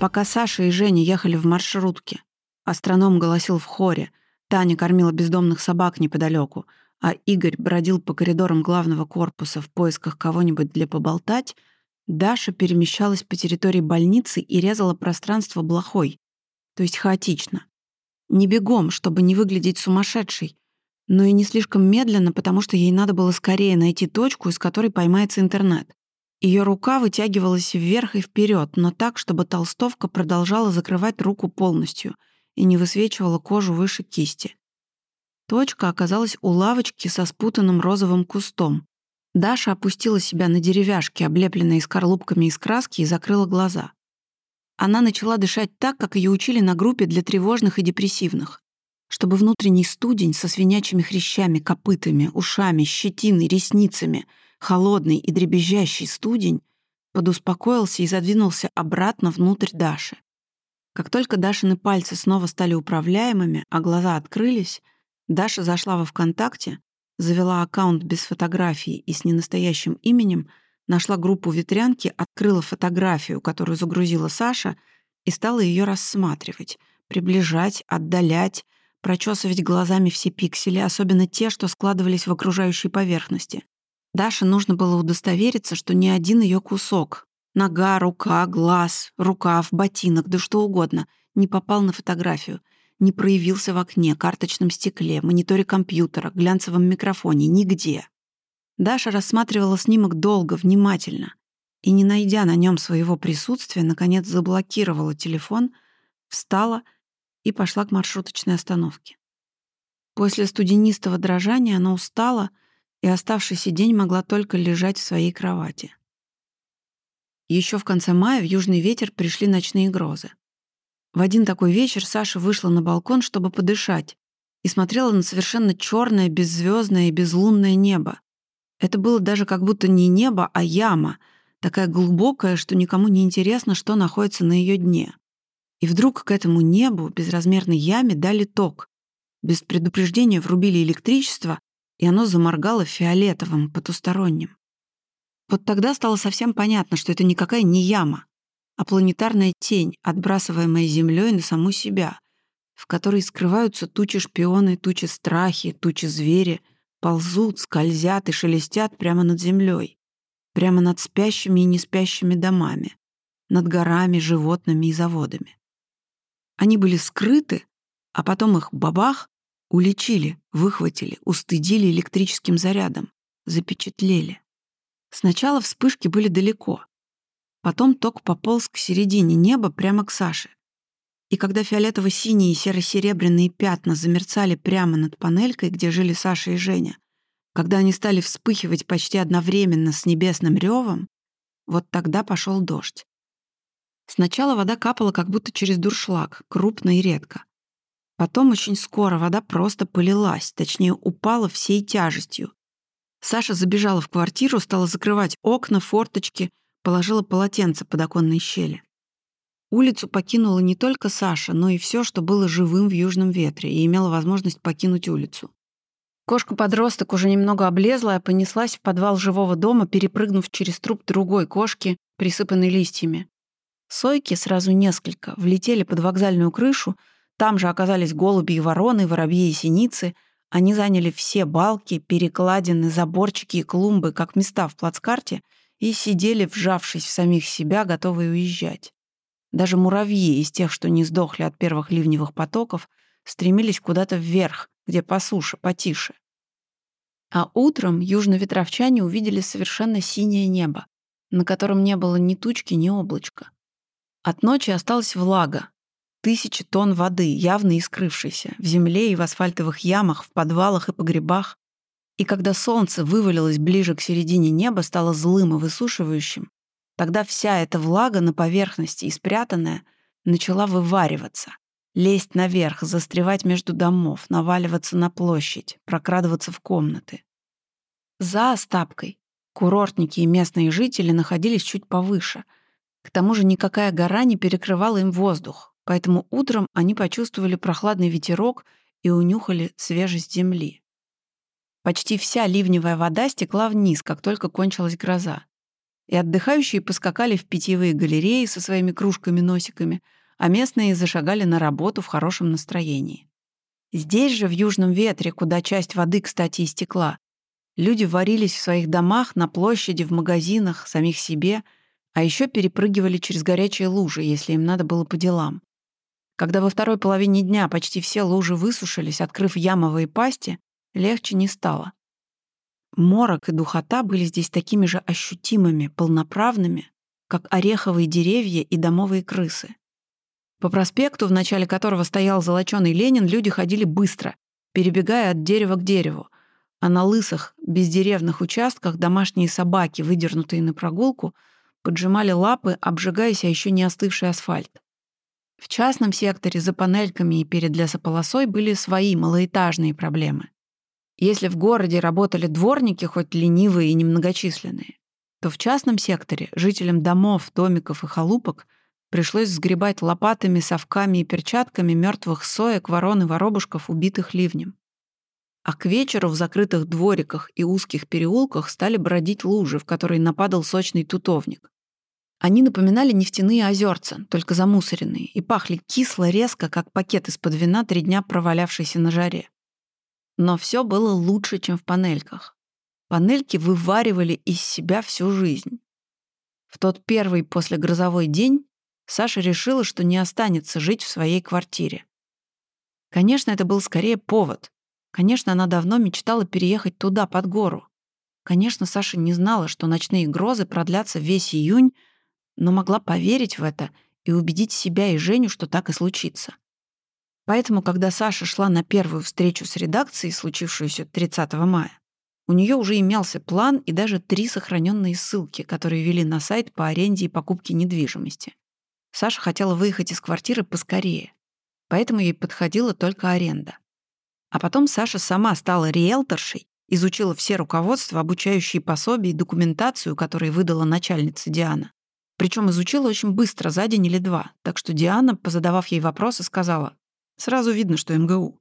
Пока Саша и Женя ехали в маршрутке, астроном голосил в хоре, Таня кормила бездомных собак неподалеку, а Игорь бродил по коридорам главного корпуса в поисках кого-нибудь для поболтать, Даша перемещалась по территории больницы и резала пространство блохой, то есть хаотично. Не бегом, чтобы не выглядеть сумасшедшей, но и не слишком медленно, потому что ей надо было скорее найти точку, из которой поймается интернет. Ее рука вытягивалась вверх и вперед, но так, чтобы толстовка продолжала закрывать руку полностью и не высвечивала кожу выше кисти. Точка оказалась у лавочки со спутанным розовым кустом. Даша опустила себя на деревяшки, облепленные скорлупками из краски, и закрыла глаза. Она начала дышать так, как ее учили на группе для тревожных и депрессивных. Чтобы внутренний студень со свинячими хрящами, копытами, ушами, щетиной, ресницами — холодный и дребезжащий студень, подуспокоился и задвинулся обратно внутрь Даши. Как только Дашины пальцы снова стали управляемыми, а глаза открылись, Даша зашла во ВКонтакте, завела аккаунт без фотографии и с ненастоящим именем, нашла группу ветрянки, открыла фотографию, которую загрузила Саша, и стала ее рассматривать, приближать, отдалять, прочесывать глазами все пиксели, особенно те, что складывались в окружающей поверхности. Даше нужно было удостовериться, что ни один ее кусок — нога, рука, глаз, рукав, ботинок, да что угодно — не попал на фотографию, не проявился в окне, карточном стекле, мониторе компьютера, глянцевом микрофоне, нигде. Даша рассматривала снимок долго, внимательно, и, не найдя на нем своего присутствия, наконец заблокировала телефон, встала и пошла к маршруточной остановке. После студенистого дрожания она устала — и оставшийся день могла только лежать в своей кровати. Еще в конце мая в южный ветер пришли ночные грозы. В один такой вечер Саша вышла на балкон, чтобы подышать, и смотрела на совершенно черное, беззвездное и безлунное небо. Это было даже как будто не небо, а яма, такая глубокая, что никому не интересно, что находится на ее дне. И вдруг к этому небу, безразмерной яме, дали ток. Без предупреждения врубили электричество, и оно заморгало фиолетовым, потусторонним. Вот тогда стало совсем понятно, что это никакая не яма, а планетарная тень, отбрасываемая Землей на саму себя, в которой скрываются тучи шпионы, тучи страхи, тучи звери, ползут, скользят и шелестят прямо над Землей, прямо над спящими и неспящими домами, над горами, животными и заводами. Они были скрыты, а потом их бабах Уличили, выхватили, устыдили электрическим зарядом, запечатлели. Сначала вспышки были далеко. Потом ток пополз к середине неба прямо к Саше. И когда фиолетово-синие и серо-серебряные пятна замерцали прямо над панелькой, где жили Саша и Женя, когда они стали вспыхивать почти одновременно с небесным ревом, вот тогда пошел дождь. Сначала вода капала как будто через дуршлаг, крупно и редко. Потом очень скоро вода просто полилась, точнее, упала всей тяжестью. Саша забежала в квартиру, стала закрывать окна, форточки, положила полотенце под оконные щели. Улицу покинула не только Саша, но и все, что было живым в южном ветре, и имела возможность покинуть улицу. Кошка-подросток уже немного облезла, понеслась в подвал живого дома, перепрыгнув через труп другой кошки, присыпанной листьями. Сойки, сразу несколько, влетели под вокзальную крышу, там же оказались голуби и вороны, воробьи и синицы. Они заняли все балки, перекладины, заборчики и клумбы, как места в плацкарте, и сидели, вжавшись в самих себя, готовые уезжать. Даже муравьи из тех, что не сдохли от первых ливневых потоков, стремились куда-то вверх, где по суше, потише. А утром южно-ветровчане увидели совершенно синее небо, на котором не было ни тучки, ни облачка. От ночи осталась влага, Тысячи тонн воды, явно искрывшейся, в земле и в асфальтовых ямах, в подвалах и погребах. И когда солнце вывалилось ближе к середине неба, стало злым и высушивающим, тогда вся эта влага на поверхности и спрятанная начала вывариваться, лезть наверх, застревать между домов, наваливаться на площадь, прокрадываться в комнаты. За Остапкой курортники и местные жители находились чуть повыше. К тому же никакая гора не перекрывала им воздух, поэтому утром они почувствовали прохладный ветерок и унюхали свежесть земли. Почти вся ливневая вода стекла вниз, как только кончилась гроза. и отдыхающие поскакали в питьевые галереи со своими кружками-носиками, а местные зашагали на работу в хорошем настроении. Здесь же, в Южном ветре, куда часть воды, кстати, истекла, люди варились в своих домах, на площади, в магазинах, самих себе, а еще перепрыгивали через горячие лужи, если им надо было по делам. Когда во второй половине дня почти все лужи высушились, открыв ямовые пасти, легче не стало. Морок и духота были здесь такими же ощутимыми, полноправными, как ореховые деревья и домовые крысы. По проспекту, в начале которого стоял золоченый Ленин, люди ходили быстро, перебегая от дерева к дереву, а на лысых, бездеревных участках домашние собаки, выдернутые на прогулку, поджимали лапы, обжигаясь о еще не остывший асфальт. В частном секторе за панельками и перед лесополосой были свои малоэтажные проблемы. Если в городе работали дворники, хоть ленивые и немногочисленные, то в частном секторе жителям домов, домиков и халупок пришлось сгребать лопатами, совками и перчатками мертвых соек, ворон и воробушков, убитых ливнем. А к вечеру в закрытых двориках и узких переулках стали бродить лужи, в которые нападал сочный тутовник. Они напоминали нефтяные озерца, только замусоренные, и пахли кисло, резко, как пакет из-под вина, три дня провалявшийся на жаре. Но все было лучше, чем в панельках. Панельки вываривали из себя всю жизнь. В тот первый послегрозовой день Саша решила, что не останется жить в своей квартире. Конечно, это был скорее повод. Конечно, она давно мечтала переехать туда, под гору. Конечно, Саша не знала, что ночные грозы продлятся весь июнь, но могла поверить в это и убедить себя и Женю, что так и случится. Поэтому, когда Саша шла на первую встречу с редакцией, случившуюся 30 мая, у нее уже имелся план и даже три сохраненные ссылки, которые вели на сайт по аренде и покупке недвижимости. Саша хотела выехать из квартиры поскорее, поэтому ей подходила только аренда. А потом Саша сама стала риэлторшей, изучила все руководства, обучающие пособия и документацию, которые выдала начальница Диана. Причем изучила очень быстро, за день или два, так что Диана, позадавав ей вопросы, сказала Сразу видно, что МГУ.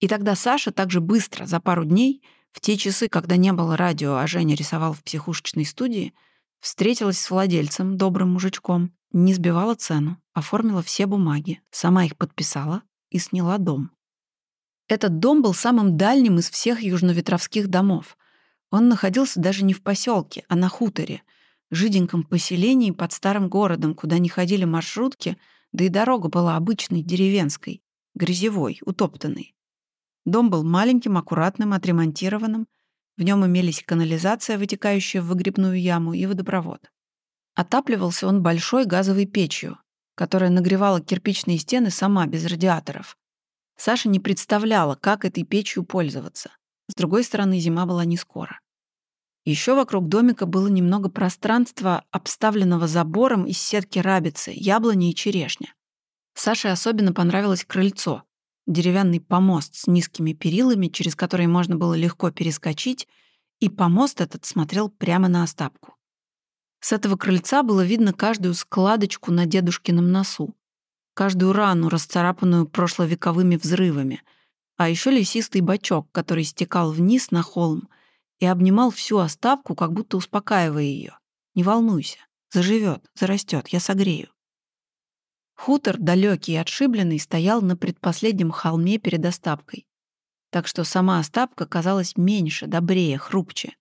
И тогда Саша также быстро, за пару дней, в те часы, когда не было радио, а Женя рисовал в психушечной студии, встретилась с владельцем, добрым мужичком, не сбивала цену, оформила все бумаги, сама их подписала и сняла дом. Этот дом был самым дальним из всех южноветровских домов. Он находился даже не в поселке, а на хуторе, жиденьком поселении под старым городом, куда не ходили маршрутки, да и дорога была обычной, деревенской, грязевой, утоптанный. Дом был маленьким, аккуратным, отремонтированным. В нем имелись канализация, вытекающая в выгребную яму, и водопровод. Отапливался он большой газовой печью, которая нагревала кирпичные стены сама, без радиаторов. Саша не представляла, как этой печью пользоваться. С другой стороны, зима была не скоро. Еще вокруг домика было немного пространства, обставленного забором из сетки рабицы, яблони и черешня. Саше особенно понравилось крыльцо, деревянный помост с низкими перилами, через которые можно было легко перескочить, и помост этот смотрел прямо на Остапку. С этого крыльца было видно каждую складочку на дедушкином носу, каждую рану, расцарапанную прошловековыми взрывами, а еще лесистый бачок, который стекал вниз на холм и обнимал всю Остапку, как будто успокаивая ее. «Не волнуйся, заживет, зарастет, я согрею». Хутор, далекий и отшибленный, стоял на предпоследнем холме перед Остапкой. Так что сама Остапка казалась меньше, добрее, хрупче.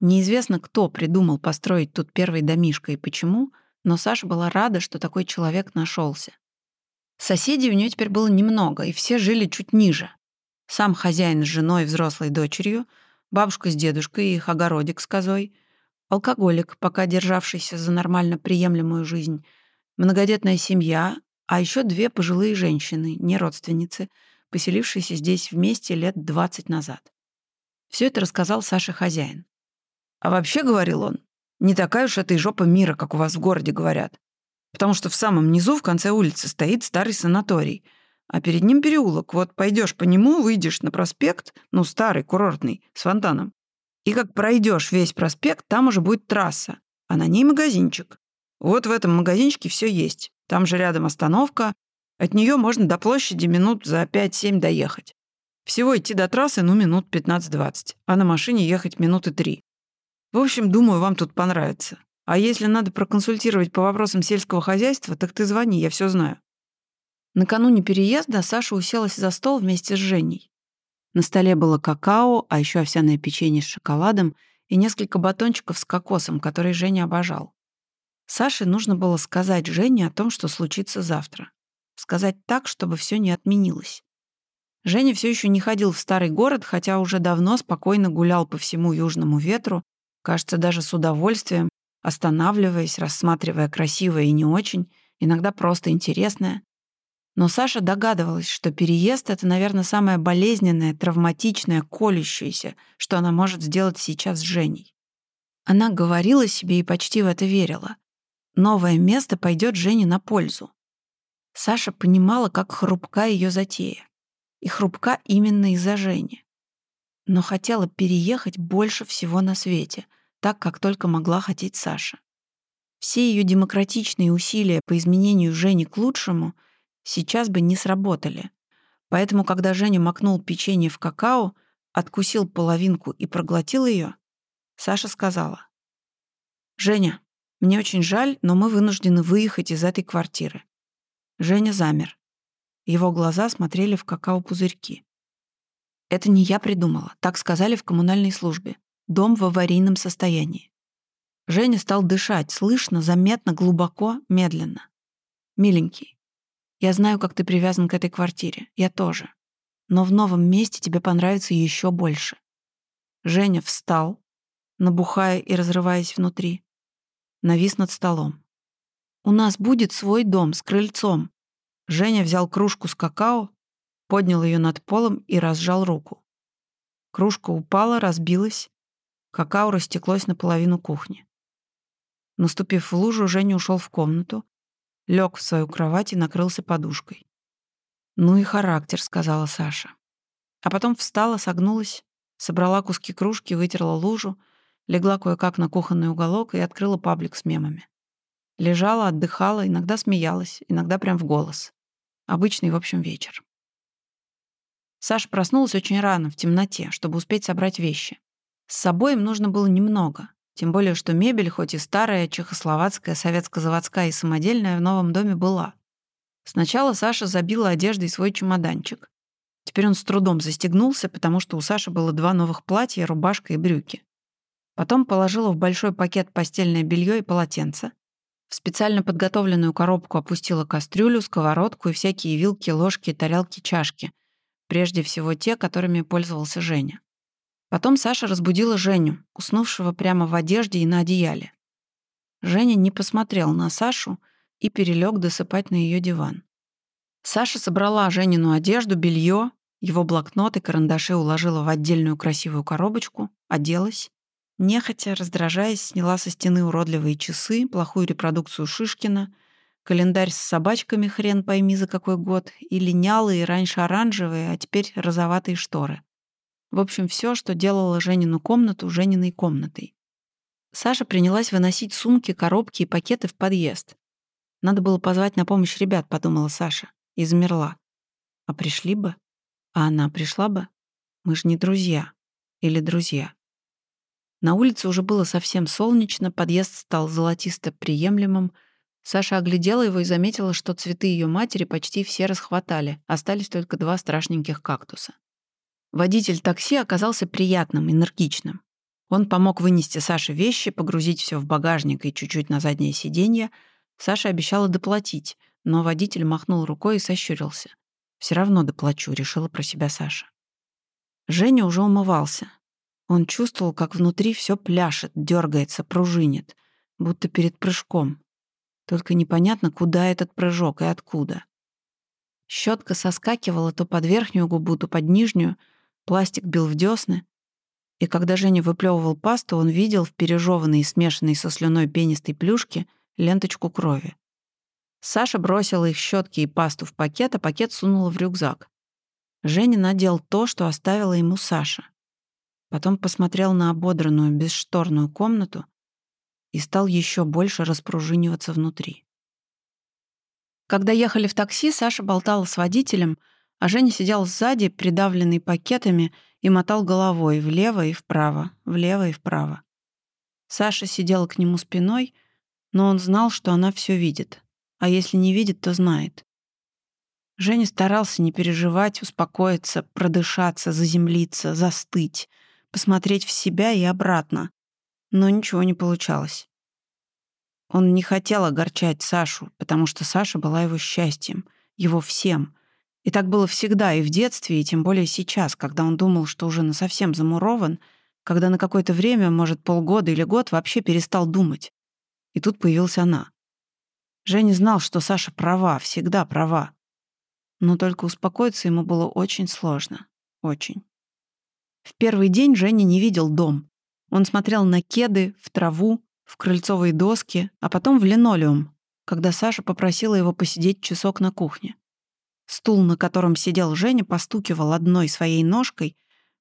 Неизвестно, кто придумал построить тут первый домишко и почему, но Саша была рада, что такой человек нашелся. Соседей у нее теперь было немного, и все жили чуть ниже. Сам хозяин с женой и взрослой дочерью, бабушка с дедушкой и их огородик с козой, алкоголик, пока державшийся за нормально приемлемую жизнь, многодетная семья, а еще две пожилые женщины, не родственницы, поселившиеся здесь вместе лет 20 назад. Все это рассказал Саша хозяин. А вообще, говорил он, не такая уж это и жопа мира, как у вас в городе говорят. Потому что в самом низу, в конце улицы, стоит старый санаторий, а перед ним переулок. Вот пойдешь по нему, выйдешь на проспект, ну, старый, курортный, с фонтаном. И как пройдешь весь проспект, там уже будет трасса, а на ней магазинчик. Вот в этом магазинчике все есть. Там же рядом остановка. От нее можно до площади минут за 5-7 доехать. Всего идти до трассы, ну, минут 15-20, а на машине ехать минуты 3. В общем, думаю, вам тут понравится. А если надо проконсультировать по вопросам сельского хозяйства, так ты звони, я все знаю. Накануне переезда Саша уселась за стол вместе с Женей. На столе было какао, а еще овсяное печенье с шоколадом и несколько батончиков с кокосом, которые Женя обожал. Саше нужно было сказать Жене о том, что случится завтра. Сказать так, чтобы все не отменилось. Женя все еще не ходил в старый город, хотя уже давно спокойно гулял по всему южному ветру, кажется, даже с удовольствием, останавливаясь, рассматривая красивое и не очень, иногда просто интересное. Но Саша догадывалась, что переезд — это, наверное, самое болезненное, травматичное, колющееся, что она может сделать сейчас с Женей. Она говорила себе и почти в это верила. Новое место пойдет Жене на пользу. Саша понимала, как хрупка ее затея. И хрупка именно из-за Жени. Но хотела переехать больше всего на свете, так, как только могла хотеть Саша. Все ее демократичные усилия по изменению Жени к лучшему сейчас бы не сработали. Поэтому, когда Женя макнул печенье в какао, откусил половинку и проглотил ее, Саша сказала. «Женя, мне очень жаль, но мы вынуждены выехать из этой квартиры». Женя замер. Его глаза смотрели в какао-пузырьки. «Это не я придумала. Так сказали в коммунальной службе. Дом в аварийном состоянии». Женя стал дышать, слышно, заметно, глубоко, медленно. «Миленький, я знаю, как ты привязан к этой квартире. Я тоже. Но в новом месте тебе понравится еще больше». Женя встал, набухая и разрываясь внутри. Навис над столом. «У нас будет свой дом с крыльцом. Женя взял кружку с какао, поднял ее над полом и разжал руку. Кружка упала, разбилась. Какао растеклось наполовину кухни. Наступив в лужу, Женя ушел в комнату, лег в свою кровать и накрылся подушкой. «Ну и характер», — сказала Саша. А потом встала, согнулась, собрала куски кружки, вытерла лужу, легла кое-как на кухонный уголок и открыла паблик с мемами. Лежала, отдыхала, иногда смеялась, иногда прям в голос. Обычный, в общем, вечер. Саша проснулась очень рано, в темноте, чтобы успеть собрать вещи. С собой им нужно было немного, тем более, что мебель, хоть и старая, чехословацкая, советско-заводская и самодельная, в новом доме была. Сначала Саша забила одеждой свой чемоданчик. Теперь он с трудом застегнулся, потому что у Саши было два новых платья, рубашка и брюки. Потом положила в большой пакет постельное белье и полотенце, в специально подготовленную коробку опустила кастрюлю, сковородку и всякие вилки, ложки, тарелки, чашки. Прежде всего те, которыми пользовался Женя. Потом Саша разбудила Женю, уснувшего прямо в одежде и на одеяле. Женя не посмотрел на Сашу и перелег досыпать на ее диван. Саша собрала Женину одежду, белье, его блокнот и карандаши уложила в отдельную красивую коробочку, оделась Нехотя, раздражаясь, сняла со стены уродливые часы, плохую репродукцию Шишкина, календарь с собачками хрен пойми за какой год, и линялые, раньше оранжевые, а теперь розоватые шторы. В общем, все, что делало Женину комнату Жениной комнатой. Саша принялась выносить сумки, коробки и пакеты в подъезд. Надо было позвать на помощь ребят, подумала Саша, и замерла. А пришли бы? А она пришла бы? Мы же не друзья. Или друзья. На улице уже было совсем солнечно, подъезд стал золотисто приемлемым. Саша оглядела его и заметила, что цветы ее матери почти все расхватали, остались только два страшненьких кактуса. Водитель такси оказался приятным, энергичным. Он помог вынести Саше вещи, погрузить все в багажник и чуть-чуть на заднее сиденье. Саша обещала доплатить, но водитель махнул рукой и сощурился. Все равно доплачу», — решила про себя Саша. Женя уже умывался. Он чувствовал, как внутри все пляшет, дергается, пружинит, будто перед прыжком. Только непонятно, куда этот прыжок и откуда. Щетка соскакивала то под верхнюю губу, то под нижнюю, пластик бил в десны. И когда Женя выплевывал пасту, он видел в пережеванной и смешанной со слюной пенистой плюшке ленточку крови. Саша бросила их щетки и пасту в пакет, а пакет сунула в рюкзак. Женя надел то, что оставила ему Саша. Потом посмотрел на ободранную, бесшторную комнату и стал еще больше распружиниваться внутри. Когда ехали в такси, Саша болтала с водителем, а Женя сидел сзади, придавленный пакетами, и мотал головой влево и вправо, влево и вправо. Саша сидела к нему спиной, но он знал, что она все видит. А если не видит, то знает. Женя старался не переживать, успокоиться, продышаться, заземлиться, застыть, посмотреть в себя и обратно. Но ничего не получалось. Он не хотел огорчать Сашу, потому что Саша была его счастьем, его всем. И так было всегда, и в детстве, и тем более сейчас, когда он думал, что уже насовсем замурован, когда на какое-то время, может, полгода или год, вообще перестал думать. И тут появилась она. Женя знал, что Саша права, всегда права. Но только успокоиться ему было очень сложно. Очень. В первый день Женя не видел дом. Он смотрел на кеды, в траву, в крыльцовые доски, а потом в линолеум, когда Саша попросила его посидеть часок на кухне. Стул, на котором сидел Женя, постукивал одной своей ножкой.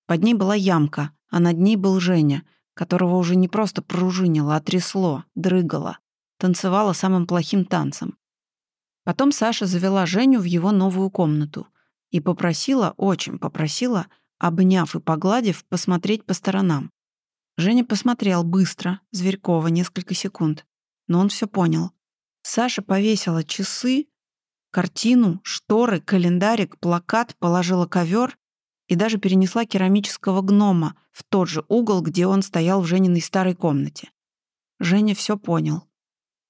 Под ней была ямка, а над ней был Женя, которого уже не просто пружинило, а трясло, дрыгало, танцевало самым плохим танцем. Потом Саша завела Женю в его новую комнату и попросила, очень попросила, обняв и погладив, посмотреть по сторонам. Женя посмотрел быстро, Зверькова, несколько секунд. Но он все понял. Саша повесила часы, картину, шторы, календарик, плакат, положила ковер и даже перенесла керамического гнома в тот же угол, где он стоял в Жениной старой комнате. Женя все понял.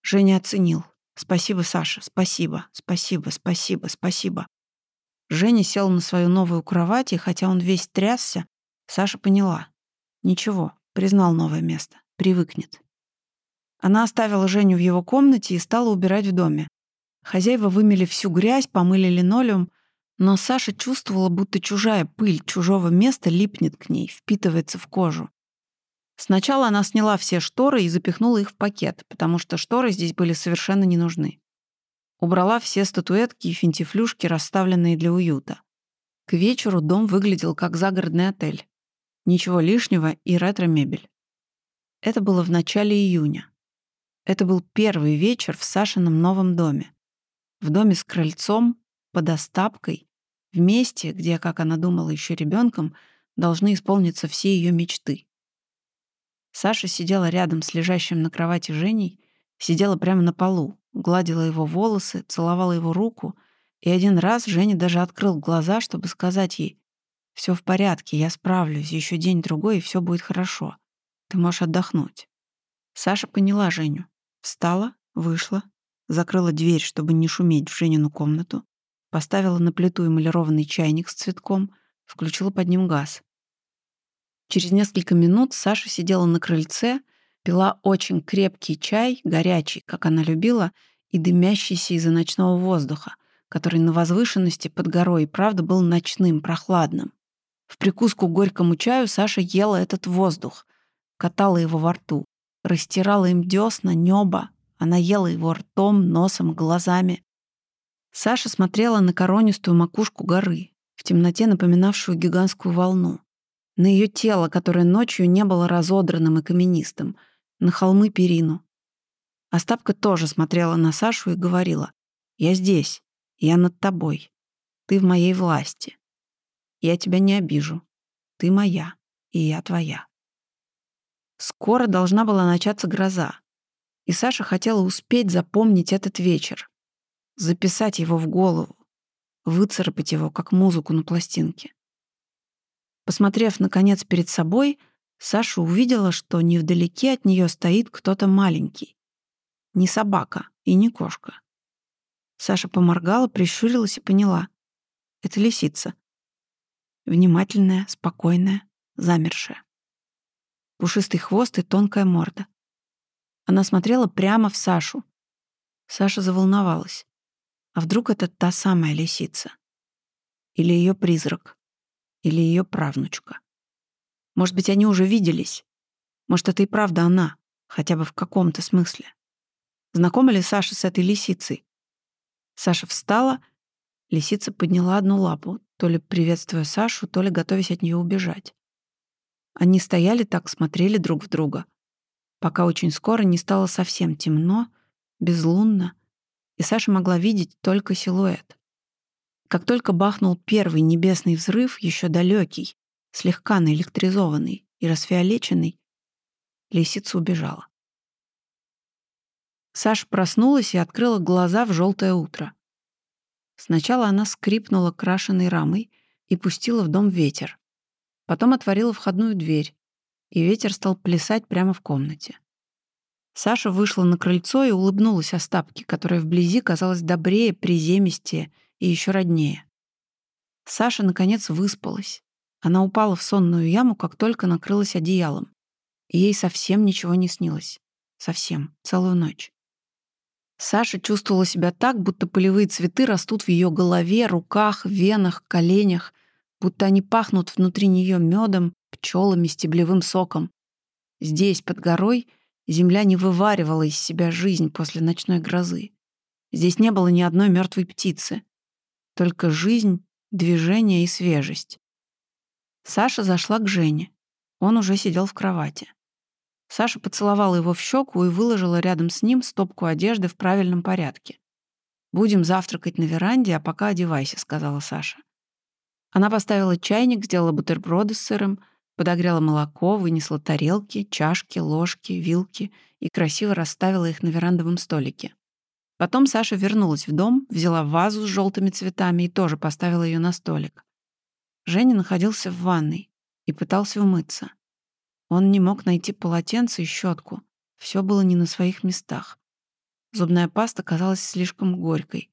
Женя оценил. «Спасибо, Саша, спасибо, спасибо, спасибо, спасибо». Женя сел на свою новую кровать, и хотя он весь трясся, Саша поняла. Ничего, Признал новое место. Привыкнет. Она оставила Женю в его комнате и стала убирать в доме. Хозяева вымели всю грязь, помыли линолеум, но Саша чувствовала, будто чужая пыль чужого места липнет к ней, впитывается в кожу. Сначала она сняла все шторы и запихнула их в пакет, потому что шторы здесь были совершенно не нужны. Убрала все статуэтки и финтифлюшки, расставленные для уюта. К вечеру дом выглядел как загородный отель. Ничего лишнего и ретро-мебель. Это было в начале июня. Это был первый вечер в Сашином новом доме. В доме с крыльцом, под остапкой, в месте, где, как она думала еще ребенком, должны исполниться все ее мечты. Саша сидела рядом с лежащим на кровати Женей, сидела прямо на полу, гладила его волосы, целовала его руку, и один раз Женя даже открыл глаза, чтобы сказать ей все в порядке, я справлюсь, еще день-другой, и все будет хорошо. Ты можешь отдохнуть. Саша поняла Женю. Встала, вышла, закрыла дверь, чтобы не шуметь в Женину комнату, поставила на плиту эмалированный чайник с цветком, включила под ним газ. Через несколько минут Саша сидела на крыльце, пила очень крепкий чай, горячий, как она любила, и дымящийся из-за ночного воздуха, который на возвышенности под горой и правда был ночным, прохладным. В прикуску к горькому чаю Саша ела этот воздух, катала его во рту, растирала им десна, небо. Она ела его ртом, носом, глазами. Саша смотрела на коронистую макушку горы, в темноте напоминавшую гигантскую волну. На ее тело, которое ночью не было разодранным и каменистым, на холмы перину. Остапка тоже смотрела на Сашу и говорила, «Я здесь, я над тобой, ты в моей власти». Я тебя не обижу. Ты моя, и я твоя. Скоро должна была начаться гроза, и Саша хотела успеть запомнить этот вечер, записать его в голову, выцарапать его, как музыку на пластинке. Посмотрев, наконец, перед собой, Саша увидела, что невдалеке от нее стоит кто-то маленький. Не собака и не кошка. Саша поморгала, прищурилась и поняла. Это лисица. Внимательная, спокойная, замершая. Пушистый хвост и тонкая морда. Она смотрела прямо в Сашу. Саша заволновалась. А вдруг это та самая лисица? Или ее призрак? Или ее правнучка? Может быть, они уже виделись? Может, это и правда она, хотя бы в каком-то смысле? Знакома ли Саша с этой лисицей? Саша встала, лисица подняла одну лапу, то ли приветствуя Сашу, то ли готовясь от нее убежать. Они стояли так, смотрели друг в друга, пока очень скоро не стало совсем темно, безлунно, и Саша могла видеть только силуэт. Как только бахнул первый небесный взрыв, еще далекий, слегка наэлектризованный и расфиолеченный, Лисица убежала. Саша проснулась и открыла глаза в желтое утро. Сначала она скрипнула крашеной рамой и пустила в дом ветер. Потом отворила входную дверь, и ветер стал плясать прямо в комнате. Саша вышла на крыльцо и улыбнулась Остапке, которая вблизи казалась добрее, приземистее и еще роднее. Саша, наконец, выспалась. Она упала в сонную яму, как только накрылась одеялом. И ей совсем ничего не снилось. Совсем. Целую ночь. Саша чувствовала себя так, будто полевые цветы растут в ее голове, руках, венах, коленях, будто они пахнут внутри нее медом, пчелами, стеблевым соком. Здесь, под горой, земля не вываривала из себя жизнь после ночной грозы. Здесь не было ни одной мертвой птицы. Только жизнь, движение и свежесть. Саша зашла к Жене. Он уже сидел в кровати. Саша поцеловала его в щеку и выложила рядом с ним стопку одежды в правильном порядке. «Будем завтракать на веранде, а пока одевайся», — сказала Саша. Она поставила чайник, сделала бутерброды с сыром, подогрела молоко, вынесла тарелки, чашки, ложки, вилки и красиво расставила их на верандовом столике. Потом Саша вернулась в дом, взяла вазу с желтыми цветами и тоже поставила ее на столик. Женя находился в ванной и пытался умыться. Он не мог найти полотенце и щетку. Все было не на своих местах. Зубная паста казалась слишком горькой,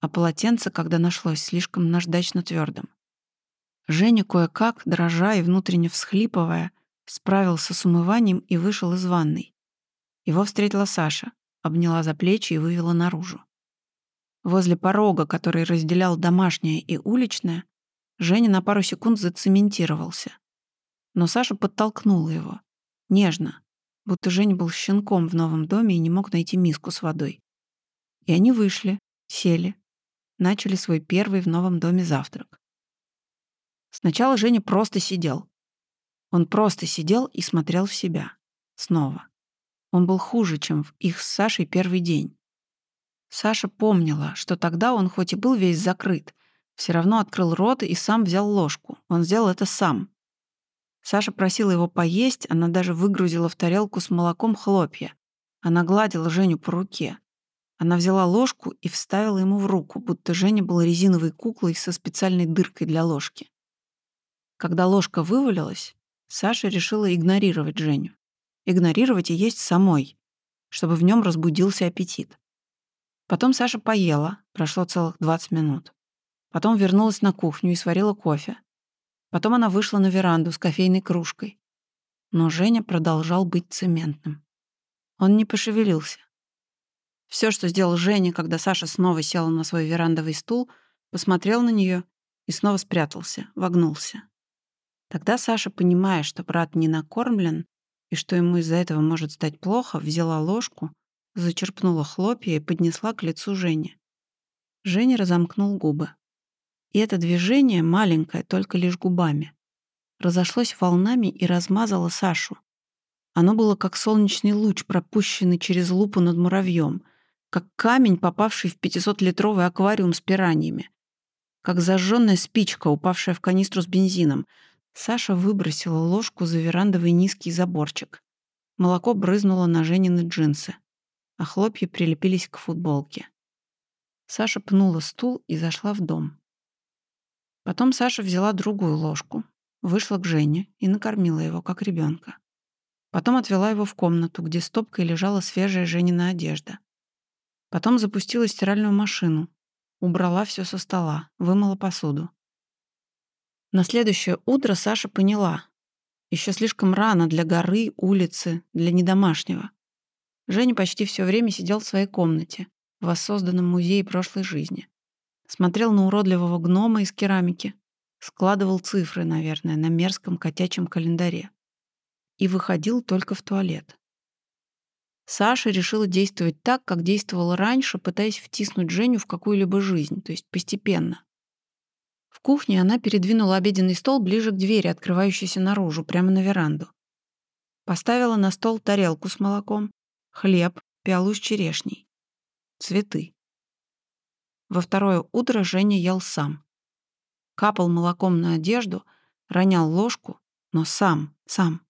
а полотенце, когда нашлось, слишком наждачно твердым. Женя кое-как, дрожа и внутренне всхлипывая, справился с умыванием и вышел из ванной. Его встретила Саша, обняла за плечи и вывела наружу. Возле порога, который разделял домашнее и уличное, Женя на пару секунд зацементировался. Но Саша подтолкнула его. Нежно, будто Женя был щенком в новом доме и не мог найти миску с водой. И они вышли, сели, начали свой первый в новом доме завтрак. Сначала Женя просто сидел. Он просто сидел и смотрел в себя. Снова. Он был хуже, чем в их с Сашей первый день. Саша помнила, что тогда он хоть и был весь закрыт, все равно открыл рот и сам взял ложку. Он сделал это сам, Саша просила его поесть, она даже выгрузила в тарелку с молоком хлопья. Она гладила Женю по руке. Она взяла ложку и вставила ему в руку, будто Женя был резиновой куклой со специальной дыркой для ложки. Когда ложка вывалилась, Саша решила игнорировать Женю. Игнорировать и есть самой, чтобы в нем разбудился аппетит. Потом Саша поела, прошло целых 20 минут. Потом вернулась на кухню и сварила кофе. Потом она вышла на веранду с кофейной кружкой. Но Женя продолжал быть цементным. Он не пошевелился. Все, что сделал Женя, когда Саша снова села на свой верандовый стул, посмотрел на нее и снова спрятался, вогнулся. Тогда Саша, понимая, что брат не накормлен и что ему из-за этого может стать плохо, взяла ложку, зачерпнула хлопья и поднесла к лицу Жени. Женя разомкнул губы. И это движение, маленькое, только лишь губами, разошлось волнами и размазало Сашу. Оно было как солнечный луч, пропущенный через лупу над муравьем, как камень, попавший в 500-литровый аквариум с пираньями, как зажженная спичка, упавшая в канистру с бензином. Саша выбросила ложку за верандовый низкий заборчик. Молоко брызнуло на Женины джинсы, а хлопья прилепились к футболке. Саша пнула стул и зашла в дом. Потом Саша взяла другую ложку, вышла к Жене и накормила его, как ребенка. Потом отвела его в комнату, где стопкой лежала свежая Женина одежда. Потом запустила стиральную машину, убрала все со стола, вымыла посуду. На следующее утро Саша поняла. Еще слишком рано для горы, улицы, для недомашнего. Женя почти все время сидел в своей комнате, в воссозданном музее прошлой жизни. Смотрел на уродливого гнома из керамики. Складывал цифры, наверное, на мерзком котячем календаре. И выходил только в туалет. Саша решила действовать так, как действовала раньше, пытаясь втиснуть Женю в какую-либо жизнь, то есть постепенно. Кухне она передвинула обеденный стол ближе к двери, открывающейся наружу, прямо на веранду. Поставила на стол тарелку с молоком, хлеб, пиалу с черешней, цветы. Во второе утро Женя ел сам. Капал молоком на одежду, ронял ложку, но сам, сам.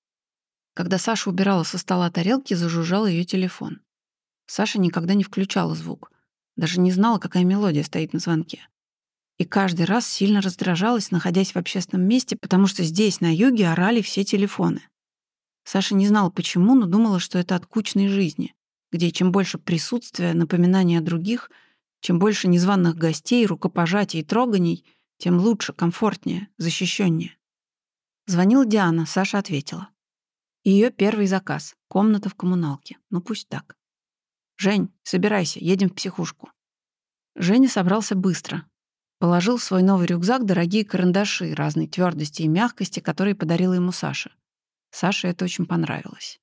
Когда Саша убирала со стола тарелки, зажужжал ее телефон. Саша никогда не включала звук. Даже не знала, какая мелодия стоит на звонке. И каждый раз сильно раздражалась, находясь в общественном месте, потому что здесь, на юге, орали все телефоны. Саша не знала почему, но думала, что это от кучной жизни, где чем больше присутствия, напоминаний о других, чем больше незваных гостей, рукопожатий и троганий, тем лучше, комфортнее, защищеннее. Звонила Диана, Саша ответила. Ее первый заказ — комната в коммуналке. Ну пусть так. «Жень, собирайся, едем в психушку». Женя собрался быстро, Положил в свой новый рюкзак дорогие карандаши разной твердости и мягкости, которые подарила ему Саша. Саше это очень понравилось.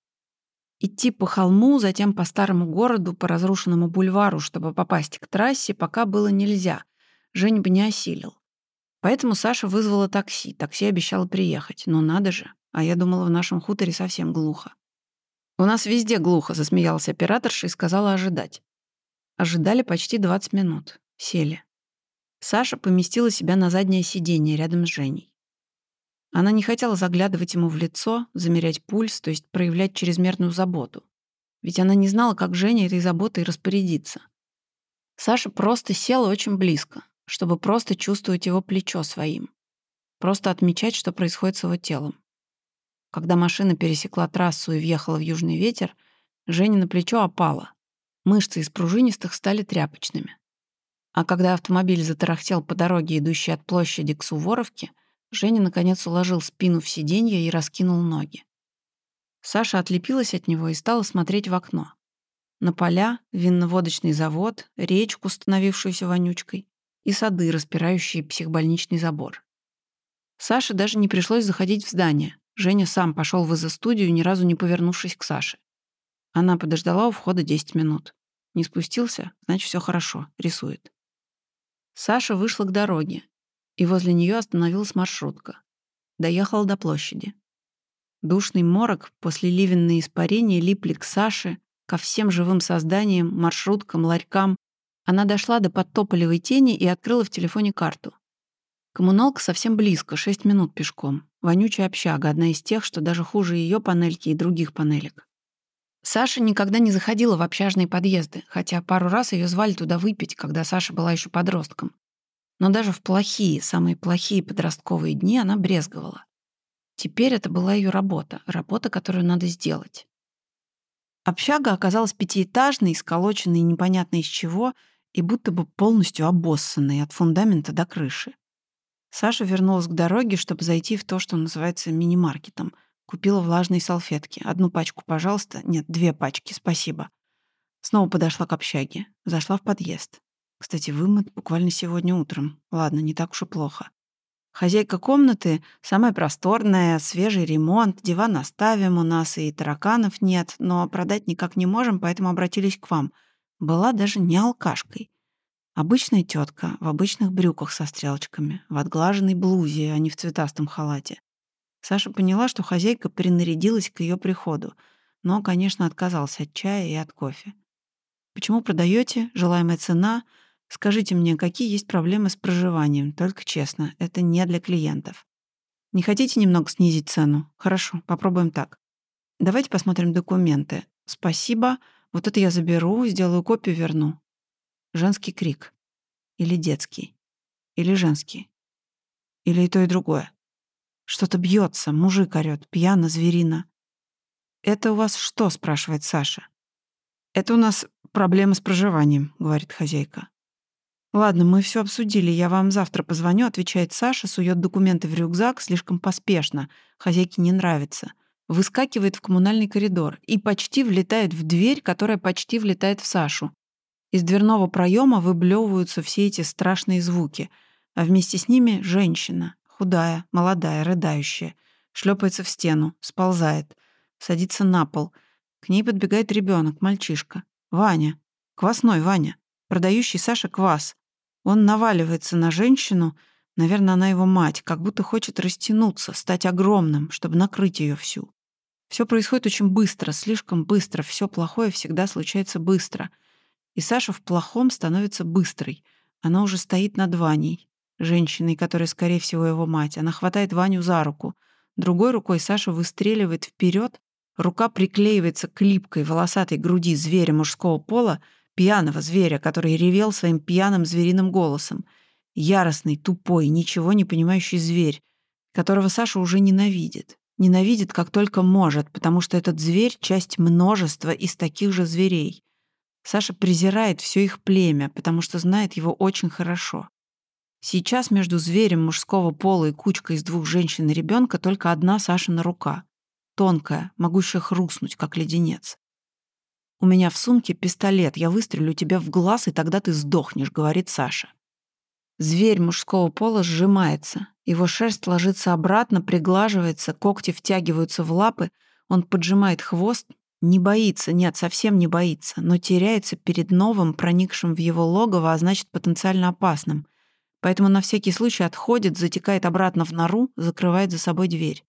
Идти по холму, затем по старому городу, по разрушенному бульвару, чтобы попасть к трассе, пока было нельзя. Жень бы не осилил. Поэтому Саша вызвала такси. Такси обещало приехать. Но надо же. А я думала, в нашем хуторе совсем глухо. «У нас везде глухо», — засмеялась операторша и сказала ожидать. Ожидали почти 20 минут. Сели. Саша поместила себя на заднее сиденье рядом с Женей. Она не хотела заглядывать ему в лицо, замерять пульс, то есть проявлять чрезмерную заботу. Ведь она не знала, как Женя этой заботой распорядиться. Саша просто села очень близко, чтобы просто чувствовать его плечо своим. Просто отмечать, что происходит с его телом. Когда машина пересекла трассу и въехала в южный ветер, Женя на плечо опала. Мышцы из пружинистых стали тряпочными. А когда автомобиль затарахтел по дороге, идущей от площади к Суворовке, Женя наконец уложил спину в сиденье и раскинул ноги. Саша отлепилась от него и стала смотреть в окно. На поля, винноводочный завод, речку, становившуюся вонючкой, и сады, распирающие психбольничный забор. Саше даже не пришлось заходить в здание. Женя сам пошел в изо-студию, ни разу не повернувшись к Саше. Она подождала у входа 10 минут. Не спустился, значит, все хорошо, рисует. Саша вышла к дороге, и возле нее остановилась маршрутка. Доехала до площади. Душный морок после ливенной испарения липли к Саше, ко всем живым созданиям, маршруткам, ларькам. Она дошла до подтополевой тени и открыла в телефоне карту. Коммуналка совсем близко, 6 минут пешком. Вонючая общага, одна из тех, что даже хуже ее панельки и других панелек. Саша никогда не заходила в общажные подъезды, хотя пару раз ее звали туда выпить, когда Саша была еще подростком. Но даже в плохие, самые плохие подростковые дни она брезговала. Теперь это была ее работа, работа, которую надо сделать. Общага оказалась пятиэтажной, сколоченной непонятно из чего и будто бы полностью обоссанной от фундамента до крыши. Саша вернулась к дороге, чтобы зайти в то, что называется мини-маркетом — Купила влажные салфетки. Одну пачку, пожалуйста. Нет, две пачки, спасибо. Снова подошла к общаге. Зашла в подъезд. Кстати, вымыт буквально сегодня утром. Ладно, не так уж и плохо. Хозяйка комнаты самая просторная, свежий ремонт, диван оставим у нас, и тараканов нет, но продать никак не можем, поэтому обратились к вам. Была даже не алкашкой. Обычная тетка в обычных брюках со стрелочками, в отглаженной блузе, а не в цветастом халате. Саша поняла, что хозяйка принарядилась к ее приходу, но, конечно, отказался от чая и от кофе. «Почему продаете? Желаемая цена? Скажите мне, какие есть проблемы с проживанием? Только честно, это не для клиентов. Не хотите немного снизить цену? Хорошо, попробуем так. Давайте посмотрим документы. Спасибо. Вот это я заберу, сделаю копию, верну. Женский крик. Или детский. Или женский. Или и то, и другое. Что-то бьется, мужик орёт, пьяно, зверина. «Это у вас что?» — спрашивает Саша. «Это у нас проблема с проживанием», — говорит хозяйка. «Ладно, мы все обсудили, я вам завтра позвоню», — отвечает Саша, сует документы в рюкзак слишком поспешно. Хозяйке не нравится. Выскакивает в коммунальный коридор и почти влетает в дверь, которая почти влетает в Сашу. Из дверного проема выблевываются все эти страшные звуки, а вместе с ними — женщина. Худая, молодая, рыдающая. Шлепается в стену, сползает. Садится на пол. К ней подбегает ребенок, мальчишка. Ваня. Квасной Ваня. Продающий Саша квас. Он наваливается на женщину, наверное, она его мать, как будто хочет растянуться, стать огромным, чтобы накрыть ее всю. Все происходит очень быстро, слишком быстро. Все плохое всегда случается быстро. И Саша в плохом становится быстрой. Она уже стоит над Ваней женщиной, которая, скорее всего, его мать. Она хватает Ваню за руку. Другой рукой Саша выстреливает вперед, Рука приклеивается к липкой волосатой груди зверя мужского пола, пьяного зверя, который ревел своим пьяным звериным голосом. Яростный, тупой, ничего не понимающий зверь, которого Саша уже ненавидит. Ненавидит как только может, потому что этот зверь — часть множества из таких же зверей. Саша презирает все их племя, потому что знает его очень хорошо. Сейчас между зверем мужского пола и кучкой из двух женщин и ребенка только одна Сашина рука. Тонкая, могущая хрустнуть, как леденец. «У меня в сумке пистолет, я выстрелю тебе в глаз, и тогда ты сдохнешь», — говорит Саша. Зверь мужского пола сжимается. Его шерсть ложится обратно, приглаживается, когти втягиваются в лапы, он поджимает хвост, не боится, нет, совсем не боится, но теряется перед новым, проникшим в его логово, а значит, потенциально опасным. Поэтому на всякий случай отходит, затекает обратно в нору, закрывает за собой дверь.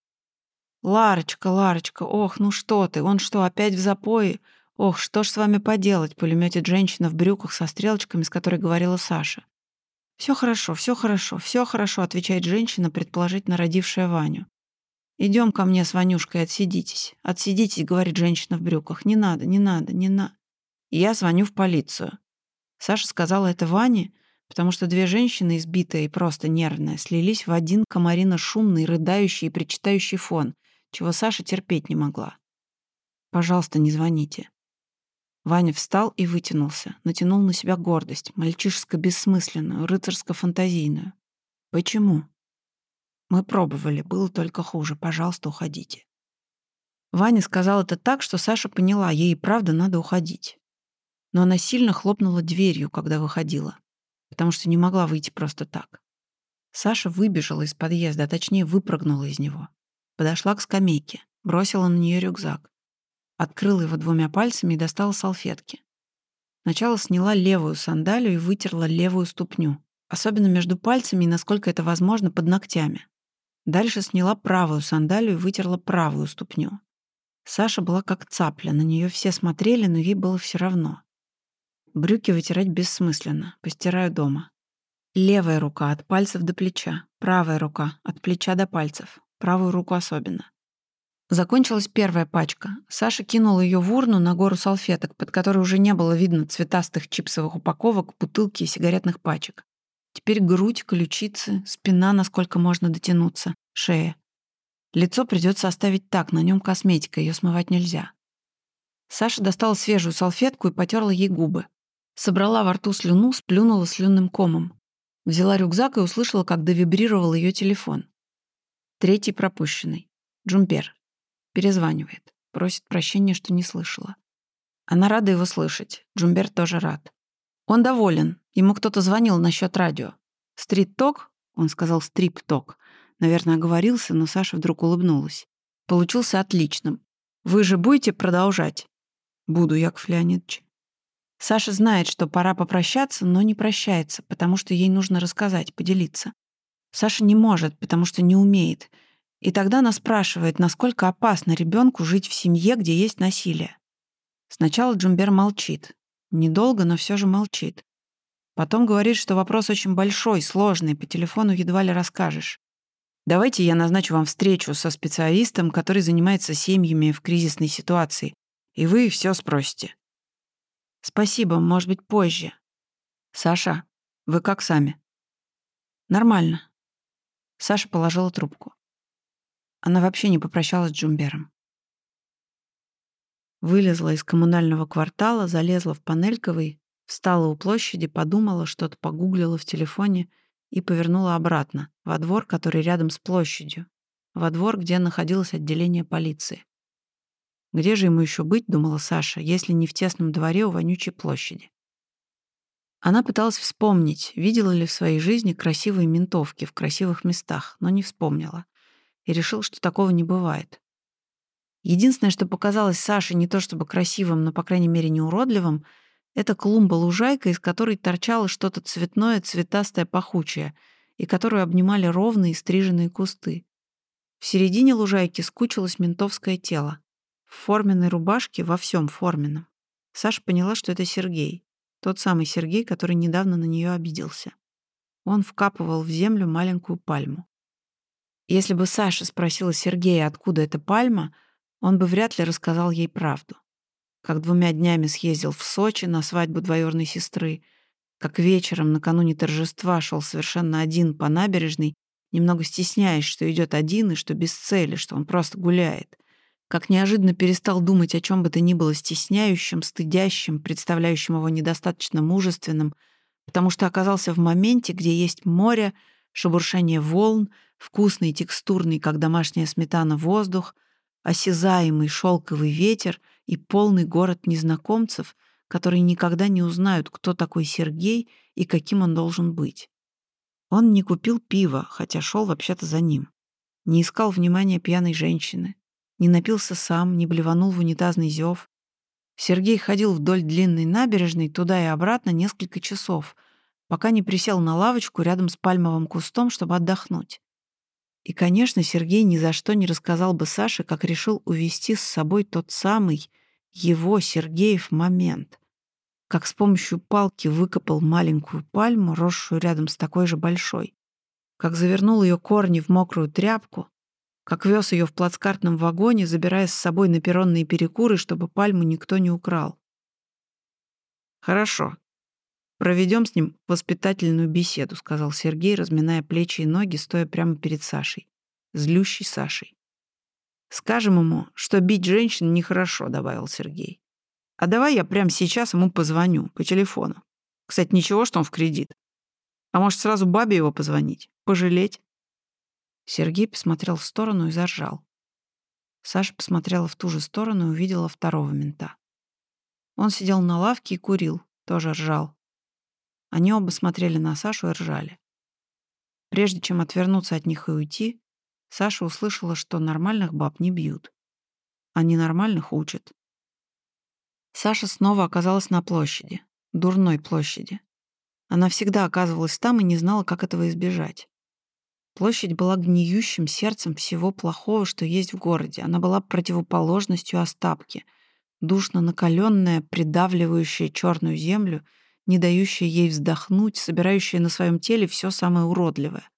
«Ларочка, Ларочка, ох, ну что ты, он что, опять в запое? Ох, что ж с вами поделать?» — пулеметит женщина в брюках со стрелочками, с которой говорила Саша. Все хорошо, все хорошо, все хорошо», — отвечает женщина, предположительно родившая Ваню. Идем ко мне с Ванюшкой, отсидитесь. Отсидитесь, говорит женщина в брюках. Не надо, не надо, не надо. я звоню в полицию. Саша сказала это Ване, потому что две женщины, избитая и просто нервная, слились в один комарино-шумный, рыдающий и причитающий фон, чего Саша терпеть не могла. «Пожалуйста, не звоните». Ваня встал и вытянулся, натянул на себя гордость, мальчишеско-бессмысленную, рыцарско-фантазийную. «Почему?» Мы пробовали, было только хуже. Пожалуйста, уходите. Ваня сказал это так, что Саша поняла, ей и правда надо уходить. Но она сильно хлопнула дверью, когда выходила, потому что не могла выйти просто так. Саша выбежала из подъезда, а точнее выпрыгнула из него. Подошла к скамейке, бросила на нее рюкзак. Открыла его двумя пальцами и достала салфетки. Сначала сняла левую сандалию и вытерла левую ступню, особенно между пальцами и, насколько это возможно, под ногтями. Дальше сняла правую сандалию и вытерла правую ступню. Саша была как цапля, на нее все смотрели, но ей было все равно. Брюки вытирать бессмысленно, постираю дома. Левая рука от пальцев до плеча, правая рука от плеча до пальцев, правую руку особенно. Закончилась первая пачка. Саша кинула ее в урну на гору салфеток, под которой уже не было видно цветастых чипсовых упаковок, бутылки и сигаретных пачек. Теперь грудь, ключицы, спина, насколько можно дотянуться, шея. Лицо придется оставить так, на нем косметика, ее смывать нельзя. Саша достала свежую салфетку и потерла ей губы. Собрала во рту слюну, сплюнула слюнным комом. Взяла рюкзак и услышала, как довибрировал ее телефон. Третий пропущенный. Джумпер. Перезванивает. Просит прощения, что не слышала. Она рада его слышать. Джумбер тоже рад. Он доволен. Ему кто-то звонил насчет радио. «Стрит-ток?» — он сказал «стрип-ток». Наверное, оговорился, но Саша вдруг улыбнулась. Получился отличным. «Вы же будете продолжать?» «Буду, Яков Леонидович». Саша знает, что пора попрощаться, но не прощается, потому что ей нужно рассказать, поделиться. Саша не может, потому что не умеет. И тогда она спрашивает, насколько опасно ребенку жить в семье, где есть насилие. Сначала Джумбер молчит, Недолго, но все же молчит. Потом говорит, что вопрос очень большой, сложный, по телефону едва ли расскажешь. Давайте я назначу вам встречу со специалистом, который занимается семьями в кризисной ситуации, и вы все спросите. Спасибо, может быть, позже. Саша, вы как сами? Нормально. Саша положила трубку. Она вообще не попрощалась с Джумбером. Вылезла из коммунального квартала, залезла в Панельковый, встала у площади, подумала, что-то погуглила в телефоне и повернула обратно, во двор, который рядом с площадью, во двор, где находилось отделение полиции. Где же ему еще быть, думала Саша, если не в тесном дворе у вонючей площади? Она пыталась вспомнить, видела ли в своей жизни красивые ментовки в красивых местах, но не вспомнила. И решил, что такого не бывает. Единственное, что показалось Саше не то чтобы красивым, но, по крайней мере, не уродливым, это клумба-лужайка, из которой торчало что-то цветное, цветастое, пахучее, и которую обнимали ровные стриженные кусты. В середине лужайки скучилось ментовское тело. В форменной рубашке, во всем форменном. Саша поняла, что это Сергей. Тот самый Сергей, который недавно на нее обиделся. Он вкапывал в землю маленькую пальму. Если бы Саша спросила Сергея, откуда эта пальма, он бы вряд ли рассказал ей правду. Как двумя днями съездил в Сочи на свадьбу двоюродной сестры, как вечером накануне торжества шел совершенно один по набережной, немного стесняясь, что идет один и что без цели, что он просто гуляет. Как неожиданно перестал думать о чем бы то ни было стесняющим, стыдящим, представляющим его недостаточно мужественным, потому что оказался в моменте, где есть море, шебуршение волн, вкусный текстурный, как домашняя сметана, воздух, осязаемый шелковый ветер и полный город незнакомцев, которые никогда не узнают, кто такой Сергей и каким он должен быть. Он не купил пива, хотя шел вообще-то за ним. Не искал внимания пьяной женщины. Не напился сам, не блеванул в унитазный зев. Сергей ходил вдоль длинной набережной туда и обратно несколько часов, пока не присел на лавочку рядом с пальмовым кустом, чтобы отдохнуть. И, конечно, Сергей ни за что не рассказал бы Саше, как решил увести с собой тот самый его, Сергеев, момент. Как с помощью палки выкопал маленькую пальму, росшую рядом с такой же большой. Как завернул ее корни в мокрую тряпку. Как вез ее в плацкартном вагоне, забирая с собой на перронные перекуры, чтобы пальму никто не украл. «Хорошо, «Проведем с ним воспитательную беседу», — сказал Сергей, разминая плечи и ноги, стоя прямо перед Сашей. Злющий Сашей. «Скажем ему, что бить женщин нехорошо», — добавил Сергей. «А давай я прямо сейчас ему позвоню по телефону. Кстати, ничего, что он в кредит. А может, сразу бабе его позвонить? Пожалеть?» Сергей посмотрел в сторону и заржал. Саша посмотрела в ту же сторону и увидела второго мента. Он сидел на лавке и курил, тоже ржал. Они оба смотрели на Сашу и ржали. Прежде чем отвернуться от них и уйти, Саша услышала, что нормальных баб не бьют. А ненормальных учат. Саша снова оказалась на площади. Дурной площади. Она всегда оказывалась там и не знала, как этого избежать. Площадь была гниющим сердцем всего плохого, что есть в городе. Она была противоположностью Остапки, душно накаленная, придавливающая черную землю — не дающая ей вздохнуть, собирающая на своем теле все самое уродливое.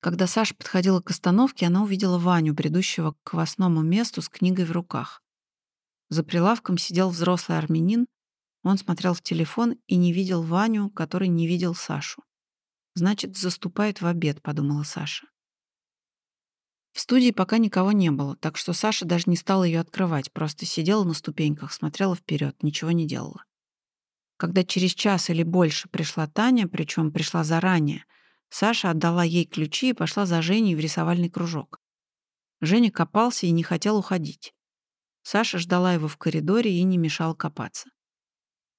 Когда Саша подходила к остановке, она увидела Ваню, бредущего к квасному месту с книгой в руках. За прилавком сидел взрослый армянин, он смотрел в телефон и не видел Ваню, который не видел Сашу. «Значит, заступает в обед», — подумала Саша. В студии пока никого не было, так что Саша даже не стала ее открывать, просто сидела на ступеньках, смотрела вперед, ничего не делала. Когда через час или больше пришла Таня, причем пришла заранее, Саша отдала ей ключи и пошла за Женей в рисовальный кружок. Женя копался и не хотел уходить. Саша ждала его в коридоре и не мешала копаться.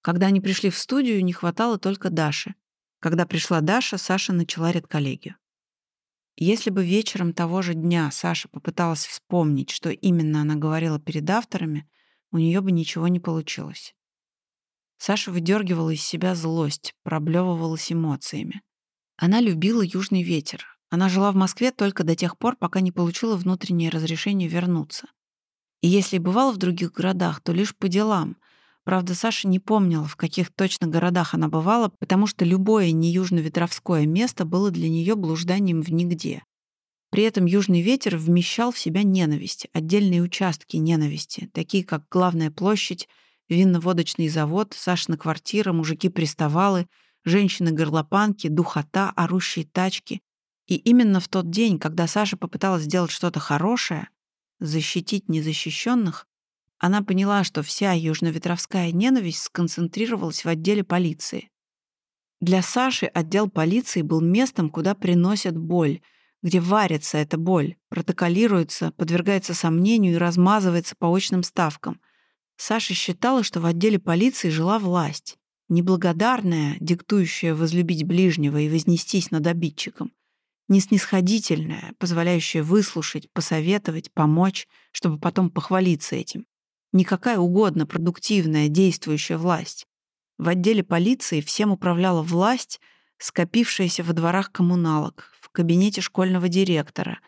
Когда они пришли в студию, не хватало только Даши. Когда пришла Даша, Саша начала редколлегию. Если бы вечером того же дня Саша попыталась вспомнить, что именно она говорила перед авторами, у нее бы ничего не получилось. Саша выдергивала из себя злость, проблевывалась эмоциями. Она любила южный ветер. Она жила в Москве только до тех пор, пока не получила внутреннее разрешение вернуться. И если бывала в других городах, то лишь по делам. Правда, Саша не помнила, в каких точно городах она бывала, потому что любое не южно-ветровское место было для нее блужданием в нигде. При этом южный ветер вмещал в себя ненависть, отдельные участки ненависти, такие как главная площадь, винно-водочный завод, Сашина квартира, мужики-приставалы, женщины-горлопанки, духота, орущие тачки. И именно в тот день, когда Саша попыталась сделать что-то хорошее, защитить незащищенных, она поняла, что вся южноветровская ненависть сконцентрировалась в отделе полиции. Для Саши отдел полиции был местом, куда приносят боль, где варится эта боль, протоколируется, подвергается сомнению и размазывается по очным ставкам — Саша считала, что в отделе полиции жила власть. Неблагодарная, диктующая возлюбить ближнего и вознестись над обидчиком. Не снисходительная, позволяющая выслушать, посоветовать, помочь, чтобы потом похвалиться этим. Никакая угодно продуктивная, действующая власть. В отделе полиции всем управляла власть, скопившаяся во дворах коммуналок, в кабинете школьного директора,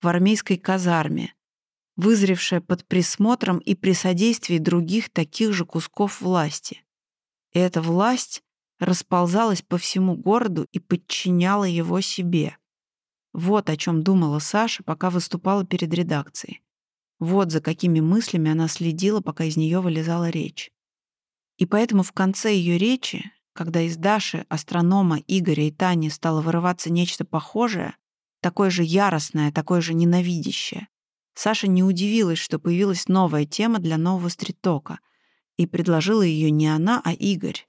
в армейской казарме, вызревшая под присмотром и при содействии других таких же кусков власти. И эта власть расползалась по всему городу и подчиняла его себе. Вот о чем думала Саша, пока выступала перед редакцией. Вот за какими мыслями она следила, пока из нее вылезала речь. И поэтому в конце ее речи, когда из Даши, астронома, Игоря и Тани стало вырываться нечто похожее, такое же яростное, такое же ненавидящее, Саша не удивилась, что появилась новая тема для нового стритока, и предложила ее не она, а Игорь.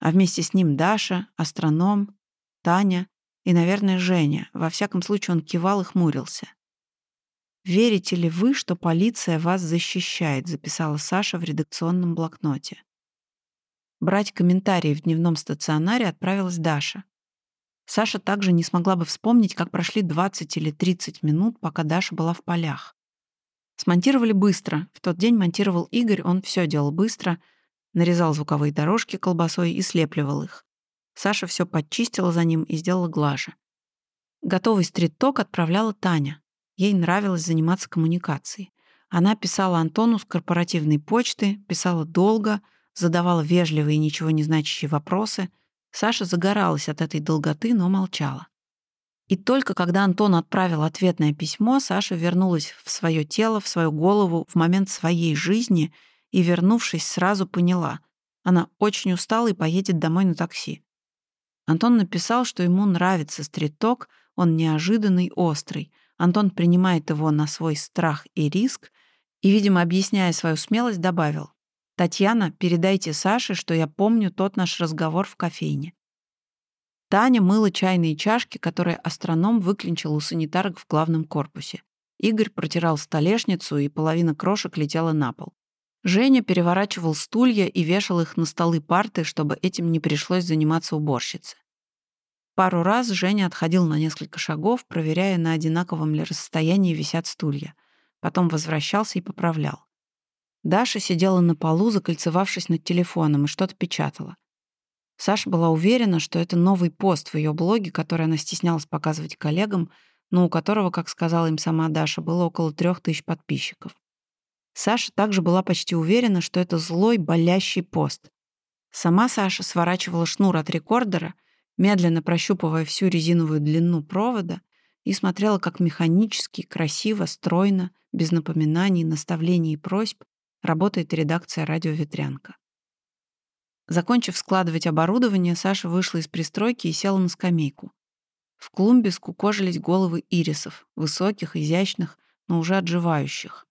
А вместе с ним Даша, астроном, Таня и, наверное, Женя. Во всяком случае, он кивал и хмурился. «Верите ли вы, что полиция вас защищает?» — записала Саша в редакционном блокноте. Брать комментарии в дневном стационаре отправилась Даша. Саша также не смогла бы вспомнить, как прошли 20 или 30 минут, пока Даша была в полях. Смонтировали быстро. В тот день монтировал Игорь, он все делал быстро, нарезал звуковые дорожки колбасой и слепливал их. Саша все подчистила за ним и сделала глаже. Готовый стрит-ток отправляла Таня. Ей нравилось заниматься коммуникацией. Она писала Антону с корпоративной почты, писала долго, задавала вежливые и ничего не значащие вопросы. Саша загоралась от этой долготы, но молчала. И только когда Антон отправил ответное письмо, Саша вернулась в свое тело, в свою голову, в момент своей жизни и, вернувшись, сразу поняла. Она очень устала и поедет домой на такси. Антон написал, что ему нравится стриток, он неожиданный, острый — Антон принимает его на свой страх и риск и, видимо, объясняя свою смелость, добавил. «Татьяна, передайте Саше, что я помню тот наш разговор в кофейне». Таня мыла чайные чашки, которые астроном выклинчил у санитарок в главном корпусе. Игорь протирал столешницу, и половина крошек летела на пол. Женя переворачивал стулья и вешал их на столы парты, чтобы этим не пришлось заниматься уборщице. Пару раз Женя отходил на несколько шагов, проверяя, на одинаковом ли расстоянии висят стулья. Потом возвращался и поправлял. Даша сидела на полу, закольцевавшись над телефоном, и что-то печатала. Саша была уверена, что это новый пост в ее блоге, который она стеснялась показывать коллегам, но у которого, как сказала им сама Даша, было около трех тысяч подписчиков. Саша также была почти уверена, что это злой, болящий пост. Сама Саша сворачивала шнур от рекордера — медленно прощупывая всю резиновую длину провода, и смотрела, как механически, красиво, стройно, без напоминаний, наставлений и просьб работает редакция «Радио Ветрянка». Закончив складывать оборудование, Саша вышла из пристройки и села на скамейку. В клумбе скукожились головы ирисов, высоких, изящных, но уже отживающих.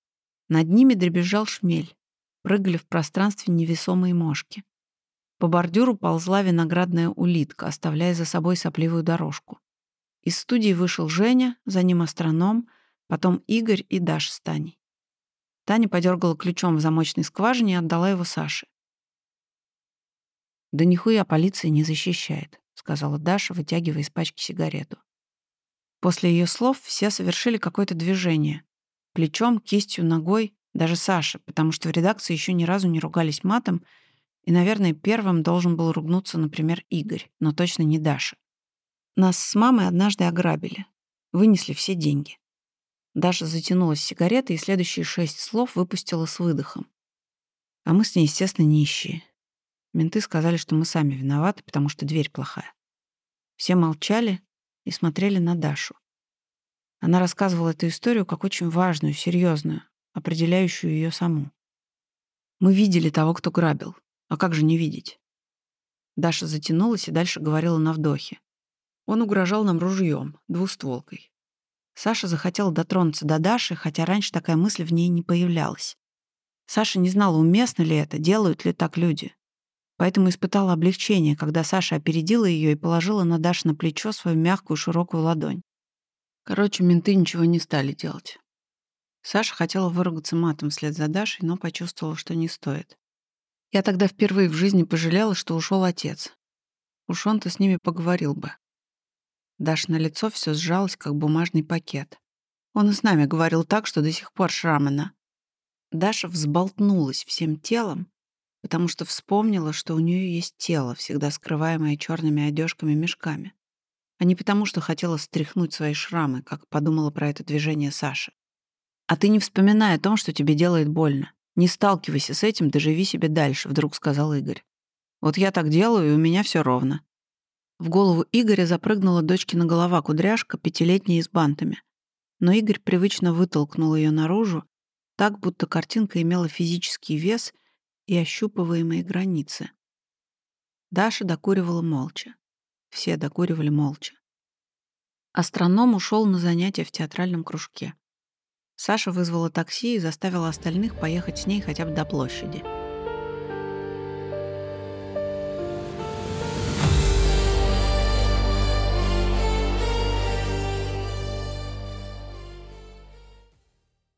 Над ними дребезжал шмель. Прыгали в пространстве невесомые мошки. По бордюру ползла виноградная улитка, оставляя за собой сопливую дорожку. Из студии вышел Женя, за ним астроном, потом Игорь и Даша с Таней. Таня подергала ключом в замочной скважине и отдала его Саше. «Да нихуя полиция не защищает», — сказала Даша, вытягивая из пачки сигарету. После ее слов все совершили какое-то движение. Плечом, кистью, ногой, даже Саша, потому что в редакции еще ни разу не ругались матом — и, наверное, первым должен был ругнуться, например, Игорь, но точно не Даша. Нас с мамой однажды ограбили. Вынесли все деньги. Даша затянулась сигаретой и следующие шесть слов выпустила с выдохом. А мы с ней, естественно, нищие. Менты сказали, что мы сами виноваты, потому что дверь плохая. Все молчали и смотрели на Дашу. Она рассказывала эту историю как очень важную, серьезную, определяющую ее саму. Мы видели того, кто грабил. А как же не видеть? Даша затянулась и дальше говорила на вдохе. Он угрожал нам ружьем, двустволкой. Саша захотела дотронуться до Даши, хотя раньше такая мысль в ней не появлялась. Саша не знала, уместно ли это, делают ли так люди. Поэтому испытала облегчение, когда Саша опередила ее и положила на Даше на плечо свою мягкую широкую ладонь. Короче, менты ничего не стали делать. Саша хотела выругаться матом вслед за Дашей, но почувствовала, что не стоит. Я тогда впервые в жизни пожалела, что ушел отец. Уж он-то с ними поговорил бы. Даш на лицо все сжалось, как бумажный пакет. Он и с нами говорил так, что до сих пор шрамы на... Даша взболтнулась всем телом, потому что вспомнила, что у нее есть тело, всегда скрываемое черными одежками-мешками, а не потому, что хотела стряхнуть свои шрамы, как подумала про это движение Саши. А ты не вспоминай о том, что тебе делает больно. «Не сталкивайся с этим, доживи себе дальше», — вдруг сказал Игорь. «Вот я так делаю, и у меня все ровно». В голову Игоря запрыгнула дочкина голова кудряшка, пятилетняя и с бантами. Но Игорь привычно вытолкнул ее наружу, так, будто картинка имела физический вес и ощупываемые границы. Даша докуривала молча. Все докуривали молча. Астроном ушел на занятия в театральном кружке. Саша вызвала такси и заставила остальных поехать с ней хотя бы до площади.